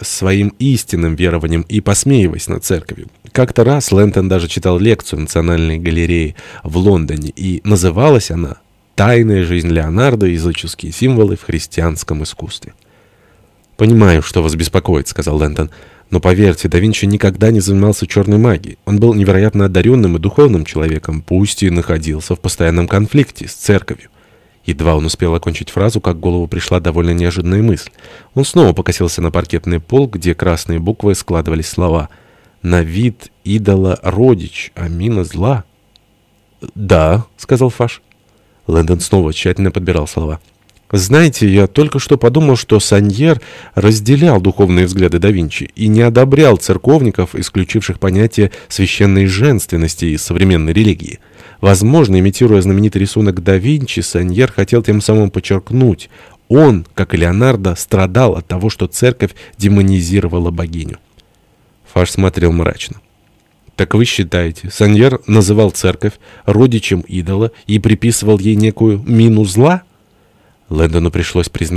своим истинным верованием и посмеиваясь над церковью. Как-то раз Лэнтон даже читал лекцию в Национальной галерее в Лондоне, и называлась она «Тайная жизнь Леонардо. Языческие символы в христианском искусстве». «Понимаю, что вас беспокоит», — сказал Лэнтон. «Но поверьте, да Винчи никогда не занимался черной магией. Он был невероятно одаренным и духовным человеком, пусть и находился в постоянном конфликте с церковью. Едва он успел окончить фразу, как в голову пришла довольно неожиданная мысль. Он снова покосился на паркетный пол, где красные буквы складывались слова «На вид идола родич, а мина зла». «Да», — сказал Фаш. Лэндон снова тщательно подбирал слова. «Знаете, я только что подумал, что Саньер разделял духовные взгляды да Винчи и не одобрял церковников, исключивших понятие священной женственности из современной религии». Возможно, имитируя знаменитый рисунок да Винчи, Саньер хотел тем самым подчеркнуть, он, как и Леонардо, страдал от того, что церковь демонизировала богиню. Фаш смотрел мрачно. «Так вы считаете, Саньер называл церковь родичем идола и приписывал ей некую мину зла?» Лэндону пришлось признать,